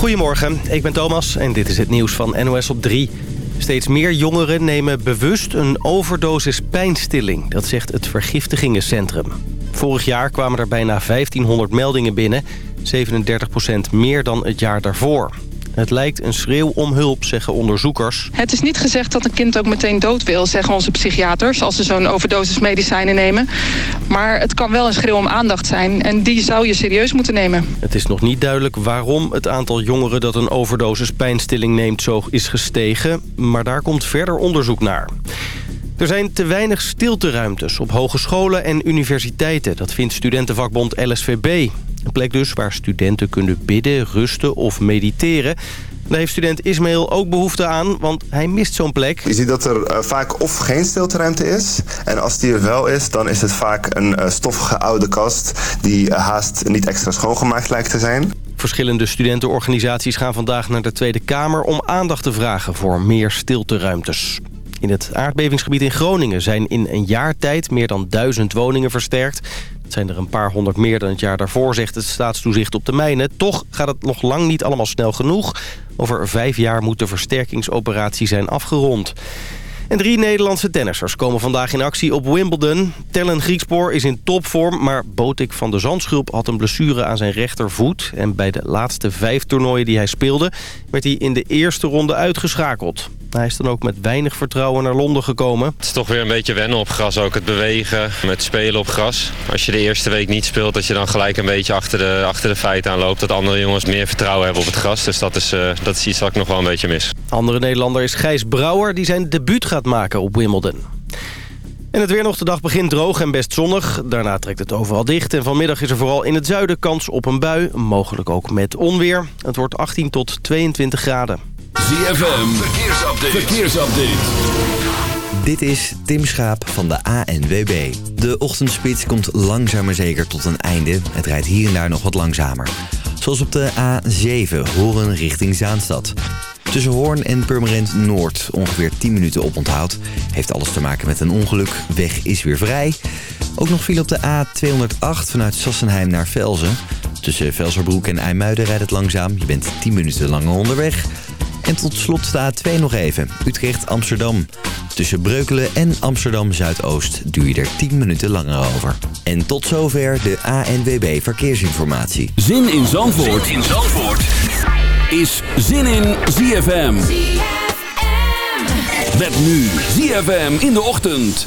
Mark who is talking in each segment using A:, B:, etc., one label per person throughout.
A: Goedemorgen, ik ben Thomas en dit is het nieuws van NOS op 3. Steeds meer jongeren nemen bewust een overdosis pijnstilling. Dat zegt het Vergiftigingencentrum. Vorig jaar kwamen er bijna 1500 meldingen binnen. 37% meer dan het jaar daarvoor. Het lijkt een schreeuw om hulp, zeggen onderzoekers.
B: Het is niet gezegd dat een kind ook meteen dood wil, zeggen onze psychiaters... als ze zo'n overdosis medicijnen nemen. Maar het kan wel een schreeuw om aandacht zijn en die zou je serieus moeten nemen.
A: Het is nog niet duidelijk waarom het aantal jongeren dat een overdosis pijnstilling neemt zo is gestegen. Maar daar komt verder onderzoek naar. Er zijn te weinig stilteruimtes op hogescholen en universiteiten. Dat vindt studentenvakbond LSVB. Een plek dus waar studenten kunnen bidden, rusten of mediteren. Daar heeft student Ismail ook behoefte aan, want hij mist zo'n plek.
C: Je ziet dat er uh, vaak of geen stilteruimte is. En als die er wel is, dan is het vaak een uh, stoffige oude kast... die uh, haast niet extra schoongemaakt lijkt te zijn.
A: Verschillende studentenorganisaties gaan vandaag naar de Tweede Kamer... om aandacht te vragen voor meer stilteruimtes. In het aardbevingsgebied in Groningen zijn in een jaar tijd meer dan duizend woningen versterkt. Het zijn er een paar honderd meer dan het jaar daarvoor, zegt het staatstoezicht op de mijnen. Toch gaat het nog lang niet allemaal snel genoeg. Over vijf jaar moet de versterkingsoperatie zijn afgerond. En drie Nederlandse tennissers komen vandaag in actie op Wimbledon. Tellen Griekspoor is in topvorm, maar Botik van de Zandschulp had een blessure aan zijn rechtervoet. En bij de laatste vijf toernooien die hij speelde, werd hij in de eerste ronde uitgeschakeld. Hij is dan ook met weinig vertrouwen naar Londen gekomen.
D: Het is toch weer een beetje wennen op gras, ook het bewegen met spelen op gras. Als je de eerste week niet speelt, dat je dan gelijk een beetje achter de, achter de feiten aanloopt. Dat andere jongens meer vertrouwen hebben op het gras. Dus dat is, uh, dat is iets wat ik nog wel een beetje mis.
A: Andere Nederlander is Gijs Brouwer, die zijn debuut gaat maken op Wimbledon. En het weer nog de dag begint droog en best zonnig. Daarna trekt het overal dicht. En vanmiddag is er vooral in het zuiden kans op een bui. Mogelijk ook met onweer. Het wordt 18 tot 22 graden.
E: ZFM, verkeersupdate. verkeersupdate.
F: Dit is Tim Schaap van de ANWB. De ochtendspits komt langzaam maar zeker tot een einde. Het rijdt hier en daar nog wat langzamer. Zoals op de A7, Horen richting Zaanstad. Tussen Hoorn en Purmerend Noord ongeveer 10 minuten oponthoud. Heeft alles te maken met een ongeluk. Weg is weer vrij. Ook nog viel op de A208 vanuit Sassenheim naar Velzen. Tussen Velserbroek en IJmuiden rijdt het langzaam. Je bent 10 minuten langer onderweg. En tot slot de A2 nog even. Utrecht-Amsterdam. Tussen Breukelen en Amsterdam-Zuidoost duur je er 10 minuten langer over. En tot zover de ANWB Verkeersinformatie.
E: Zin in Zandvoort, in Zandvoort. is Zin in ZFM. ZFM. Met nu ZFM in de ochtend.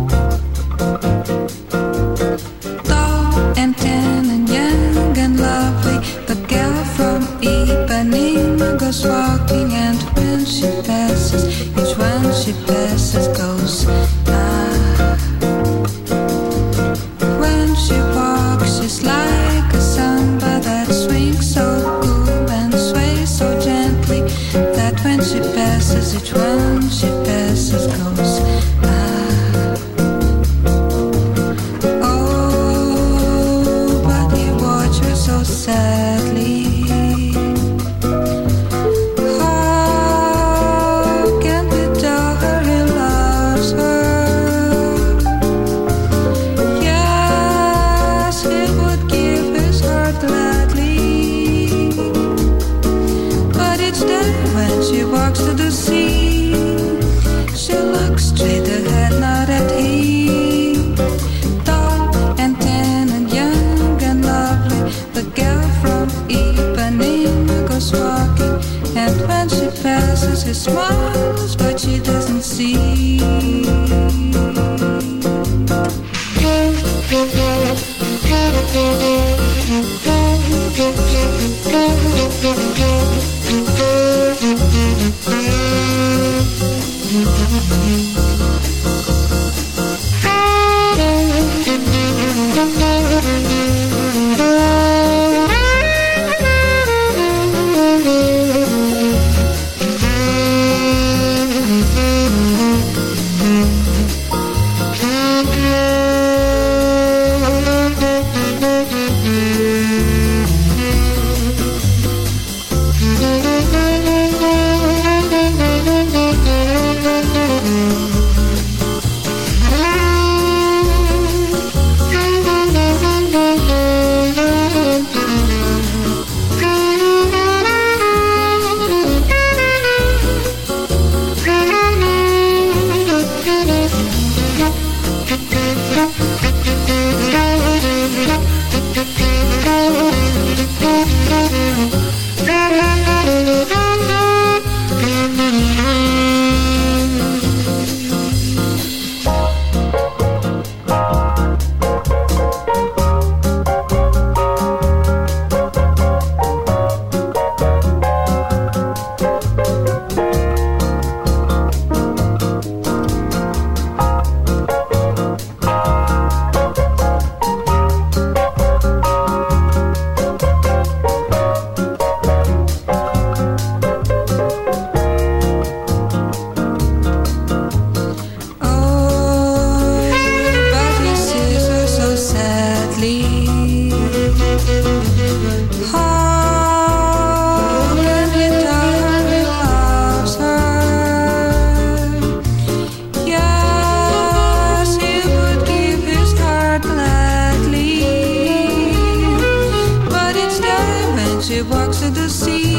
G: She walks to the sea,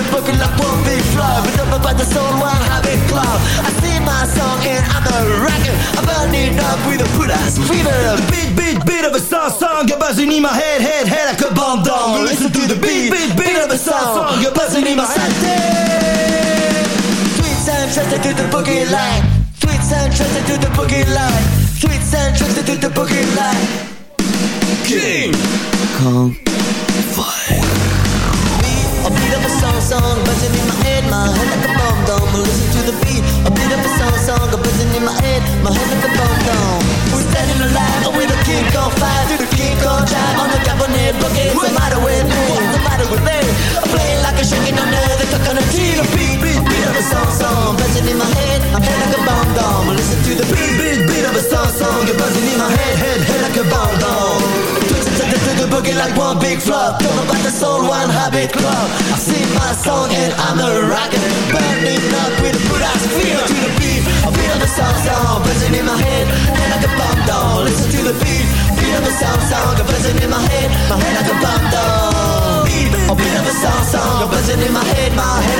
G: and
H: check through the book like one big flow, but up by the soul, one habit club. I sing my song and I'm a rocker, I'm burning up with a put ass fever. Beat, beat, beat of a song, song, a buzzing in my head, head, head like a bomb doll. Listen to the beat, beat, beat of a song, song You're buzzing in my head. Sweet sound trusted to the boogie line. Sweet sound trusted to the boogie line. Sweet sound trusted to the boogie line. King Kong Fire. Song, buzzing in my head, my head like a bomb dome. Listen to the beat, a beat of a song, song, a buzzing in my head, my head like a bomb dome. We're standing alive with a king on fire, through the king on drive on the cabinet boogie. What's the matter with me? What's the matter with me? I'm playing like a shaking under the coconut tree. The beat, beat, beat of a song, song, buzzing in my head, my head like a bomb dome. Listen to the beat, beat, beat of a song, song, you're buzzing in my head, head, head like a bomb dome. To the, to the boogie like one big flop. Don't know about the soul, one habit club. I sing my song and I'm a rocker, burning up with a ass feel to the beat. I feel the song, song, buzzing in my head, head like a bomb dome. Listen to the beat, beat of a song, song, buzzing in my head, my head like a bomb dome. Beat, a beat of a song, song, buzzing in my head, my head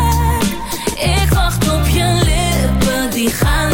I: Gaan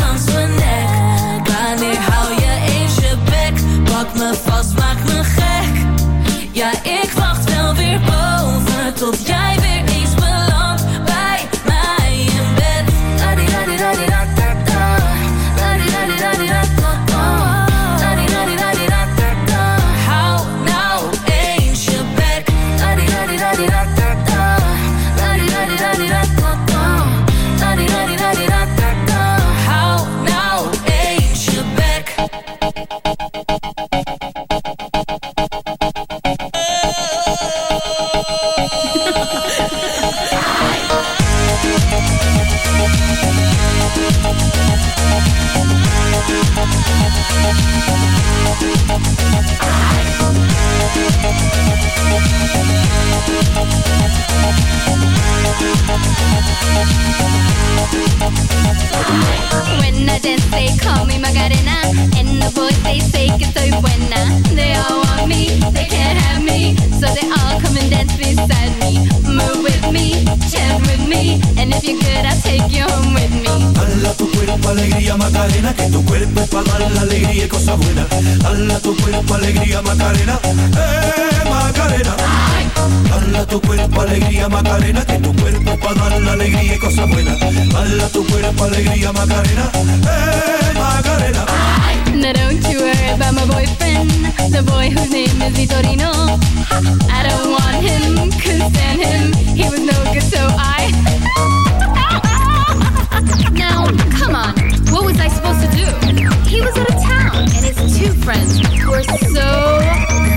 J: Macarena. And the boys, they say que soy buena. They all want me, they can't have me. So they all come and dance beside me. Move with me, chant with me. And if you're good, I'll take you home with me.
K: Tu cuerpo alegría Macarena, que tu cuerpo es para dar la alegría y cosas buenas. Hala tu cuerpo alegría Macarena, eh Macarena. Hala tu cuerpo alegría Macarena, que tu cuerpo dar la alegría y tu cuerpo alegría Macarena, eh Macarena.
J: Now don't you worry about my boyfriend, the boy whose name is Vitorino. I don't want him, couldn't stand him. He was no good, so I. now, come on, what was I supposed to do? He was out of town, and his two friends were so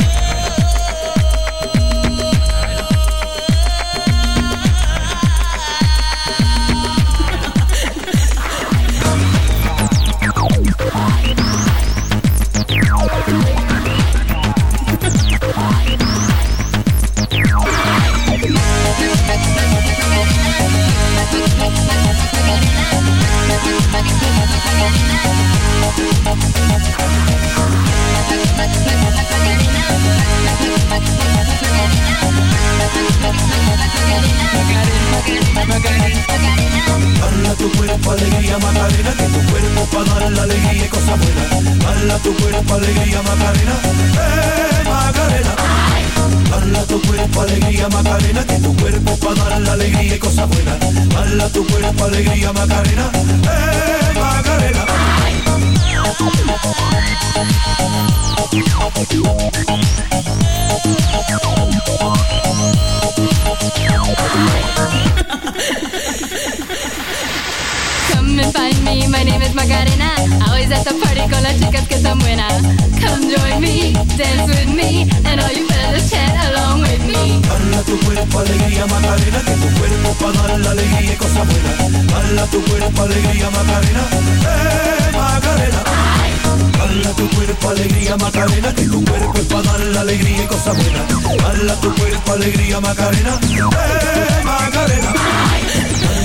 K: Hala tu cuerpo alegría Macarena, que tu cuerpo para dar la alegría y cosas buenas. Hala tu cuerpo alegría Macarena, eh Macarena. Hala tu cuerpo alegría Macarena, que tu cuerpo para dar la alegría y cosas buenas. Hala tu cuerpo alegría Macarena, eh Macarena.
J: Come and find me, my name is Macarena. Always at the party con las chicas que están buenas. Come join me, dance with me, and all you fellas chat along with me.
K: Hala tu cuerpo alegría Macarena, que tu cuerpo para dar la alegría y cosas buenas. Hala tu cuerpo alegría Macarena, eh Macarena. Hala tu cuerpo alegría Macarena, que tu cuerpo es para dar la alegría y cosas buenas. Dala tu cuerpo alegría Macarena, eh Macarena.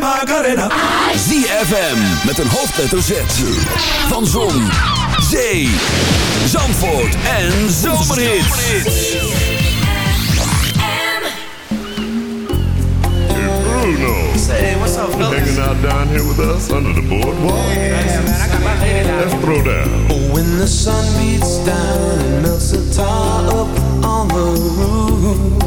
K: Macarena.
E: ZFM met een hoofdletter Z. Van Zon, Zee, Zandvoort en Zomerhits.
L: Bruno.
M: Say, what's up, fellas?
L: Hanging out down here with us under the boardwalk.
M: Yeah, man, I got my lady down
L: Let's throw down.
M: Oh, when the sun beats down and melts the tar up on the roof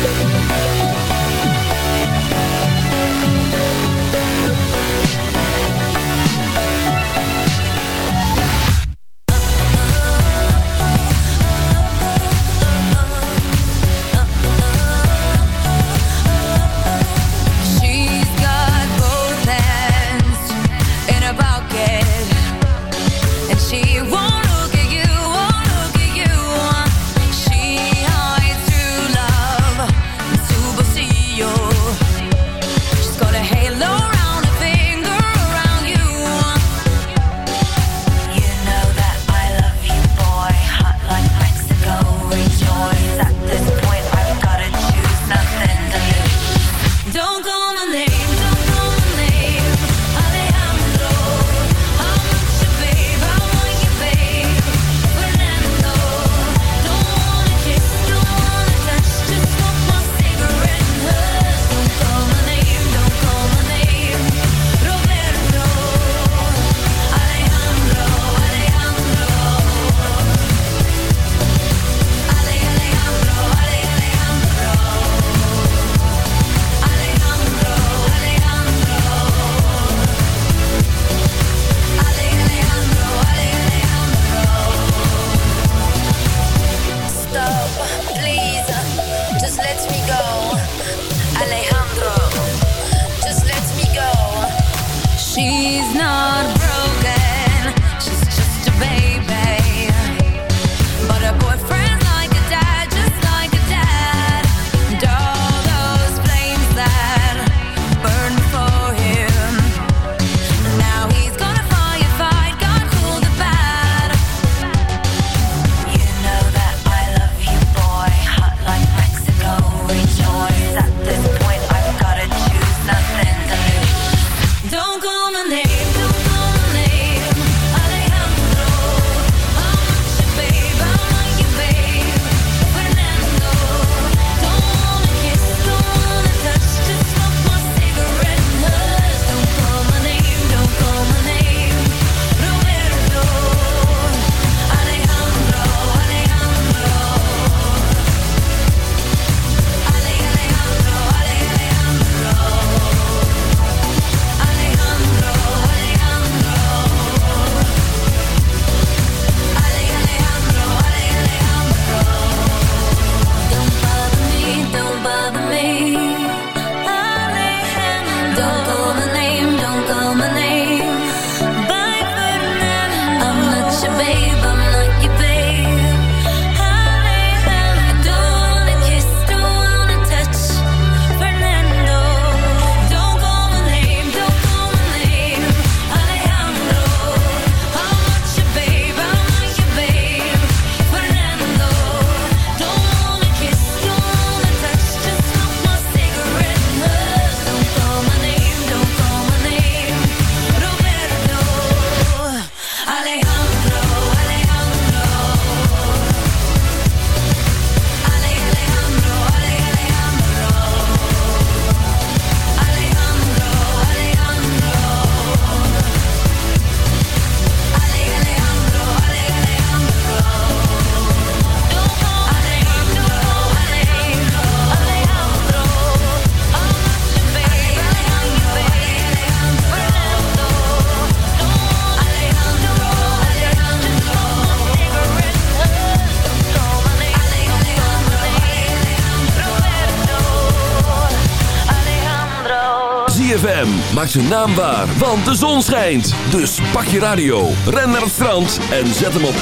E: Maak je naam waar, want de zon schijnt. Dus pak je radio, ren naar het strand en zet hem op 106.9.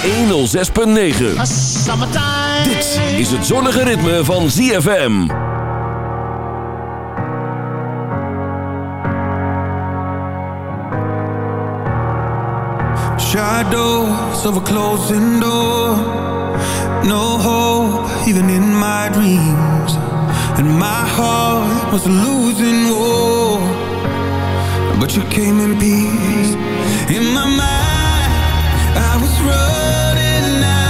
E: Dit is het zonnige ritme van ZFM.
K: Shadows of a closing door No hope even in my dreams And my heart was losing war but you came in peace. In my mind, I was running out.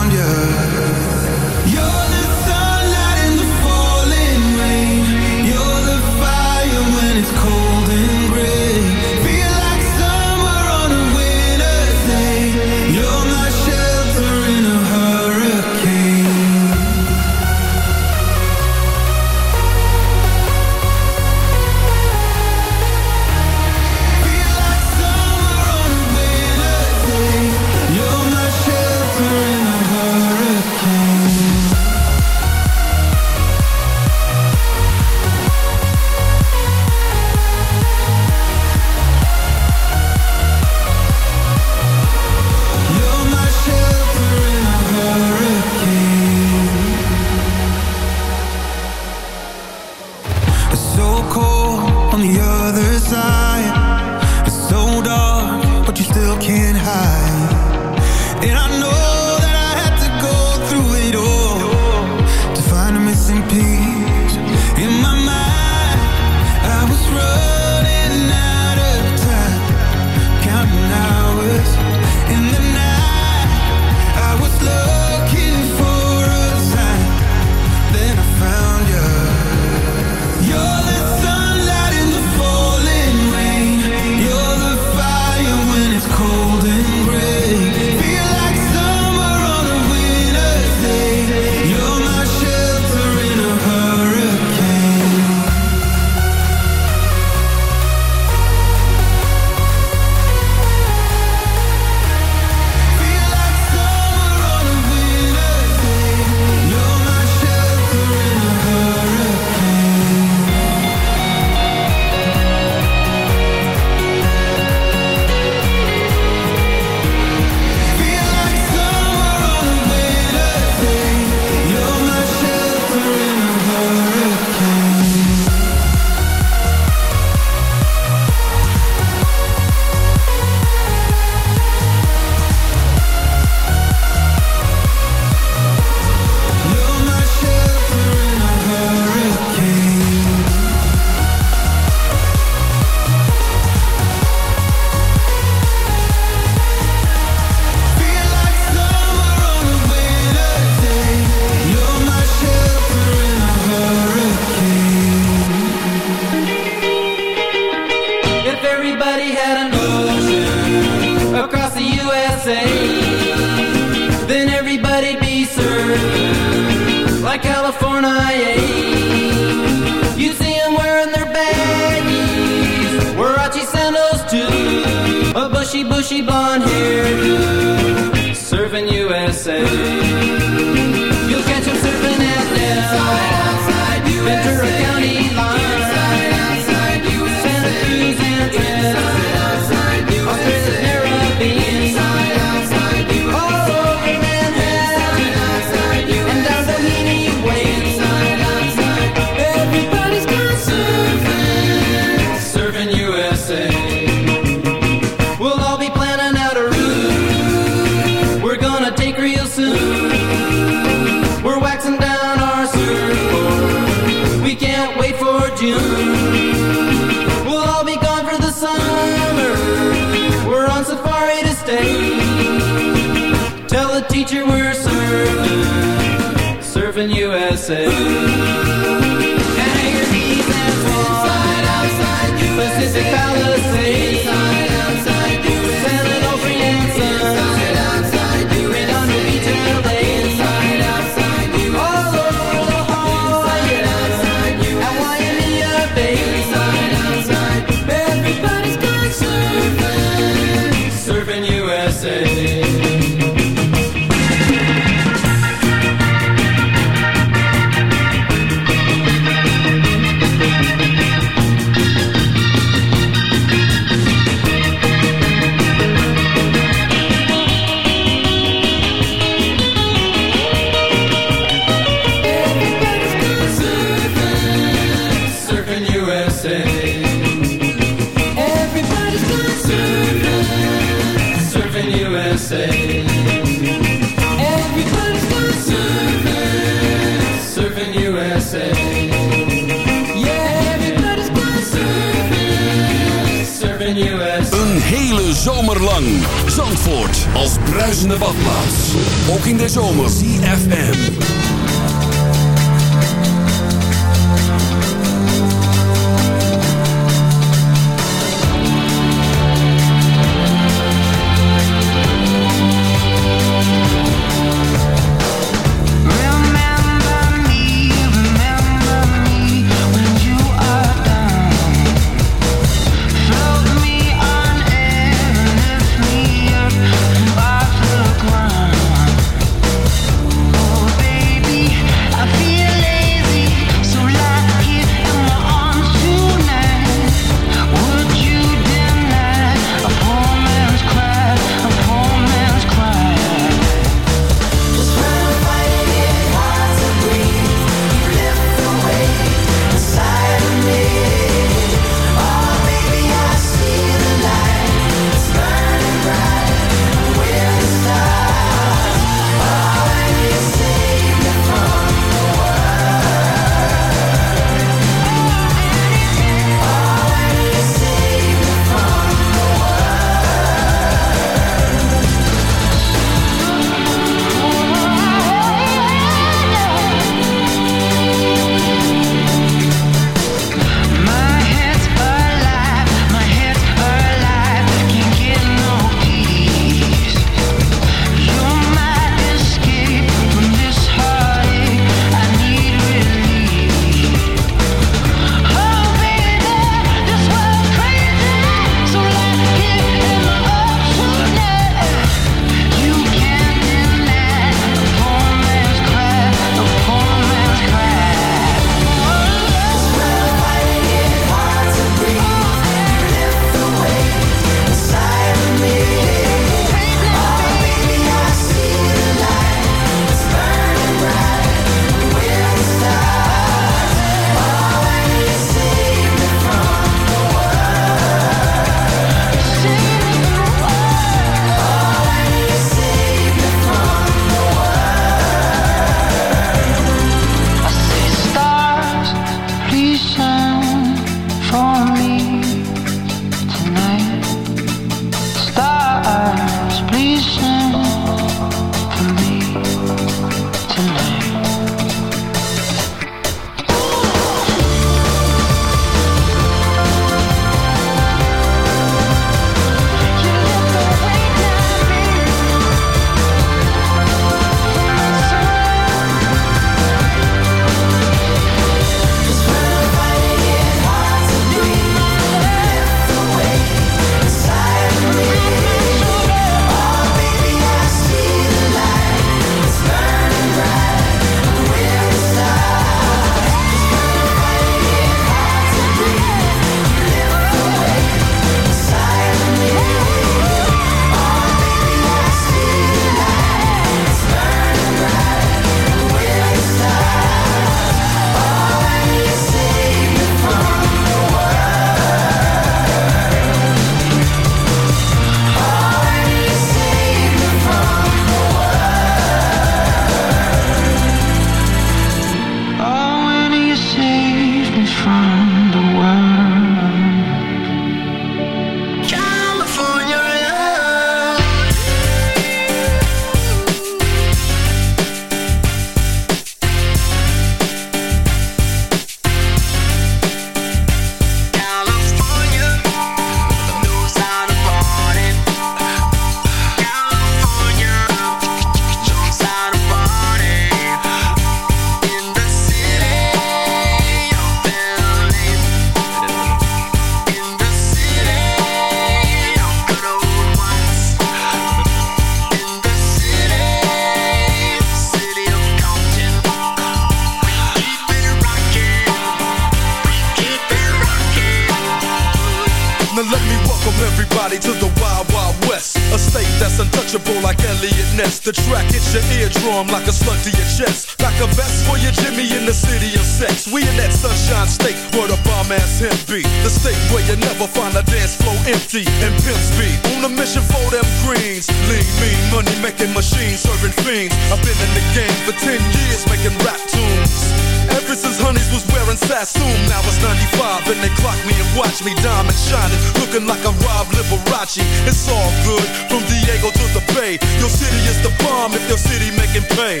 K: state where the bomb ass him be. The state where you never find a
E: dance floor
N: empty and pimp speed. On a mission for them greens. Lean, mean, money making machines, serving fiends. I've been in the game for 10 years making rap tunes. Ever since Honeys was wearing Sassoon Now it's 95 and they clock me and watch me Diamond shining, looking like a Rob Liberace It's all good, from Diego to the Bay Your city is the bomb if your city making pay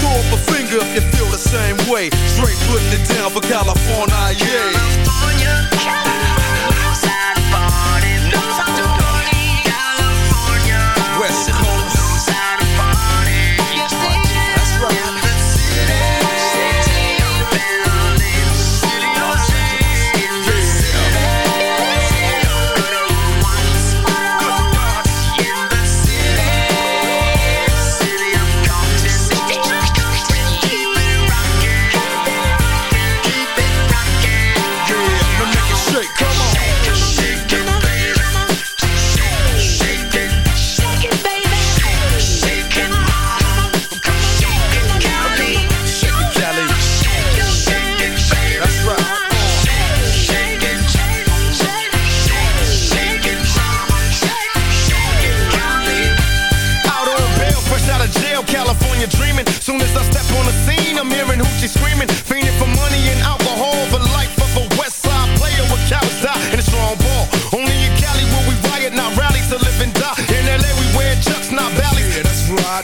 N: Throw up a finger if you feel the same way Straight putting it down for California Ja jest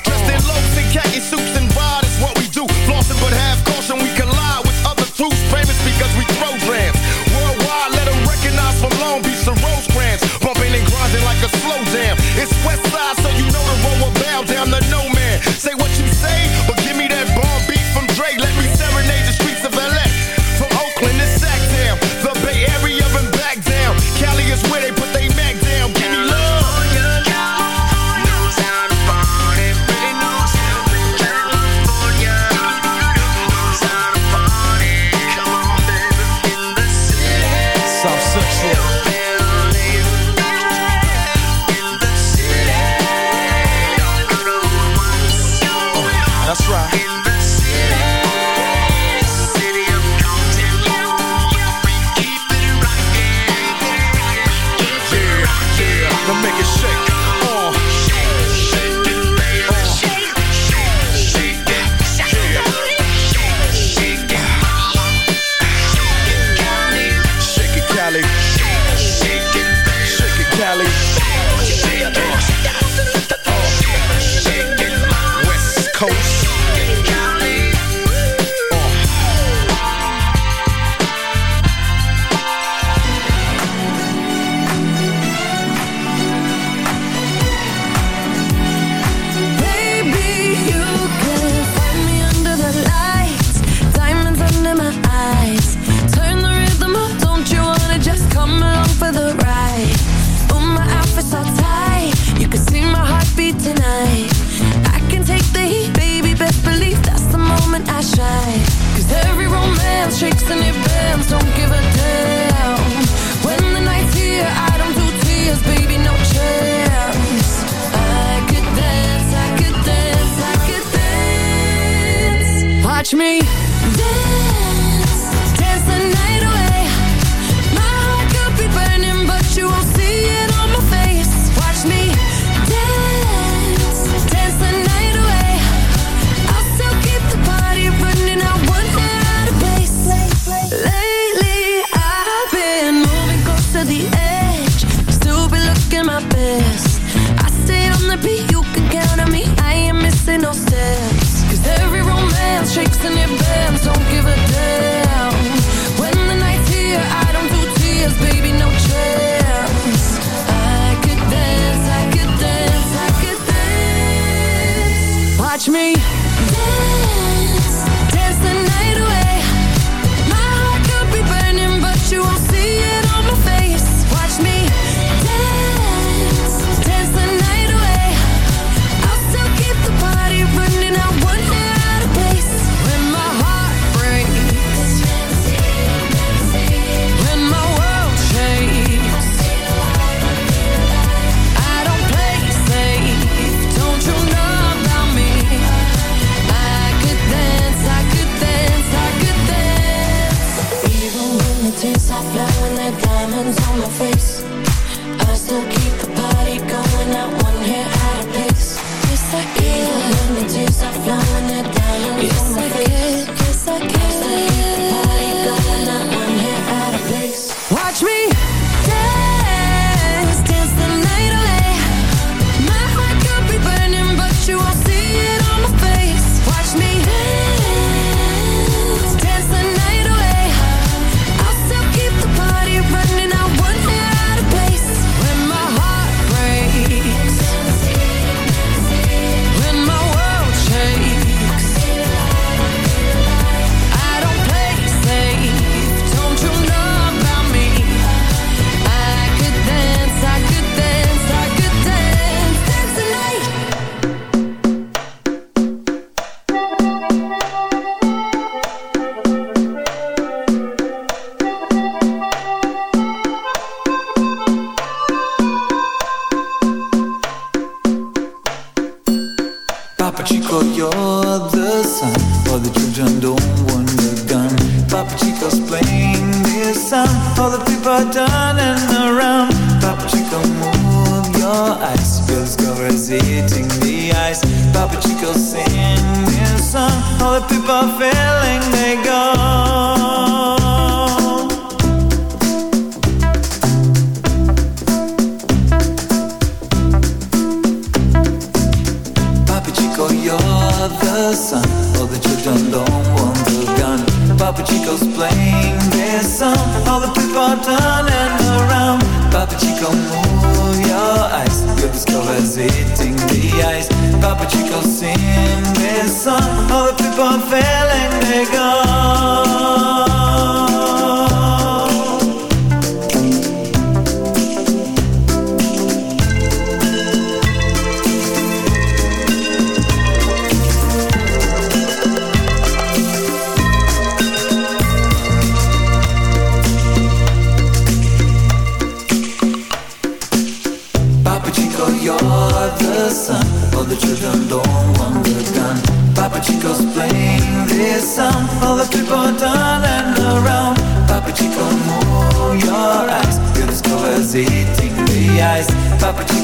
O: Dressed in loafs and khaki suits.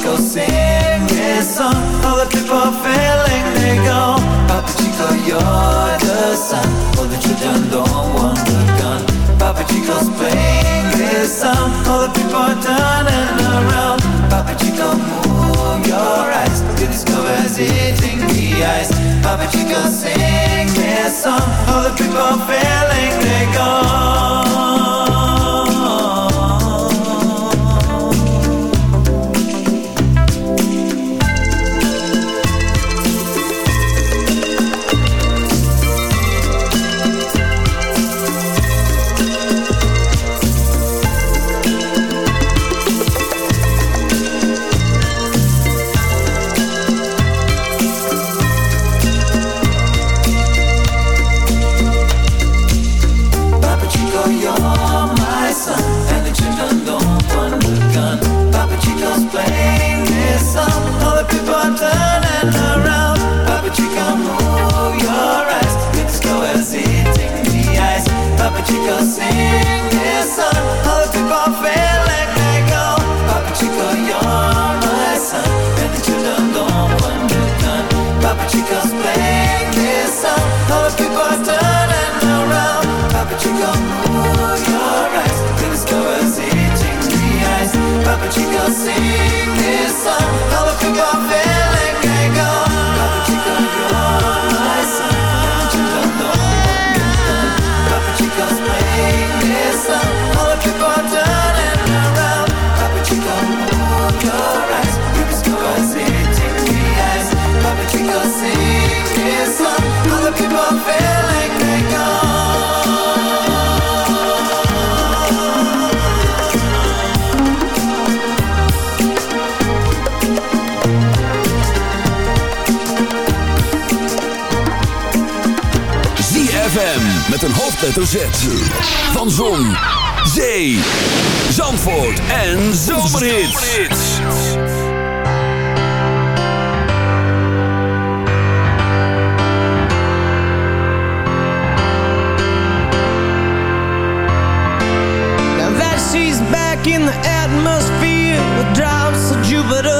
O: Chico sing this song. All the people feeling they
I: go. Papa Chico, you're the sun. Hold the children don't want the gun. Papa Chico's playing this song. All the people turning around. Papa Chico, move your eyes. To discover's eating the ice Papa Chico, sing this song. All the people feeling they go. Papa Chico's playing song. The people around. Your eyes. The the eyes. Sing this song.
E: hoofdletter Z. Van Zon, Zee, Zandvoort en Zomerhits.
P: Now that she's back in the atmosphere with drops of Jupiter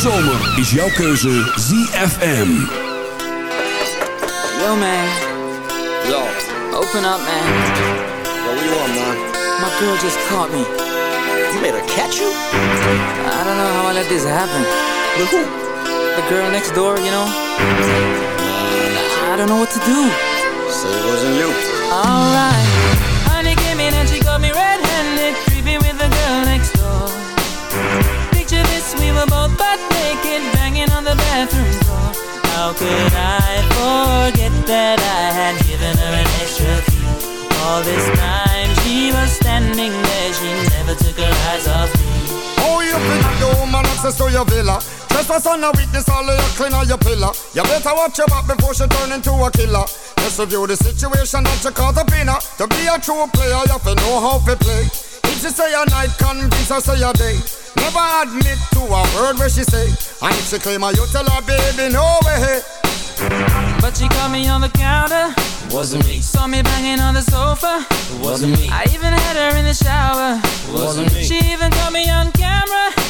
Q: Zomer is jouw keuze ZFM.
R: Yo, man. Yo. Open up, man. Yo, what you want, man? My girl just caught me. You made her catch you? I don't know how I let this happen. With who? The girl next door, you know? I don't know what to do.
O: So it wasn't you.
R: Alright. Bathroom floor. How could I forget that I had given her an extra key? All this time she was standing there, she never took her eyes off me.
N: Oh, you think the woman access to your villa? Trespass on a weakness, all of your clean on your pillar. You better watch your back before she turn into a killer. Just review the situation that you caught up in. To be a true player, you have to know how to play. If she say a night, convince her say a day. Never admit to a word where she say. And if she claim her, you tell her, baby, no way.
R: But she caught me on the counter.
O: Wasn't me.
R: Saw me banging on the sofa.
O: Wasn't me.
R: I even had her in the shower.
O: Wasn't me.
R: She even caught me on camera.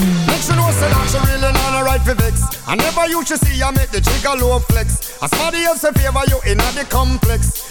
N: Say that really a right for. I never used to see her make the trigger low flex. As somebody else in favor you in the complex.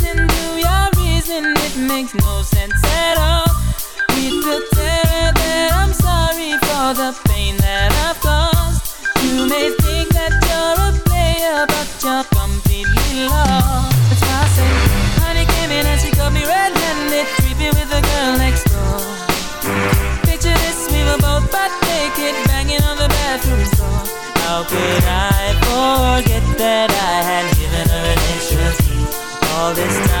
R: makes no sense at all. Need to tell her that I'm sorry for the pain that I've caused. You may think that you're a player, but you're completely lost. That's why I say, honey came in and she got me red-handed, creepy with the girl next door. Picture this, we were both butt naked, banging on the bathroom floor. How could I forget that I had given her an extra? All this time